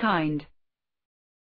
kind.